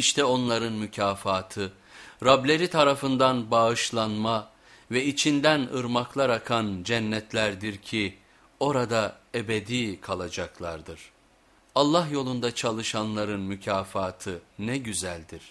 İşte onların mükafatı, Rableri tarafından bağışlanma ve içinden ırmaklar akan cennetlerdir ki orada ebedi kalacaklardır. Allah yolunda çalışanların mükafatı ne güzeldir.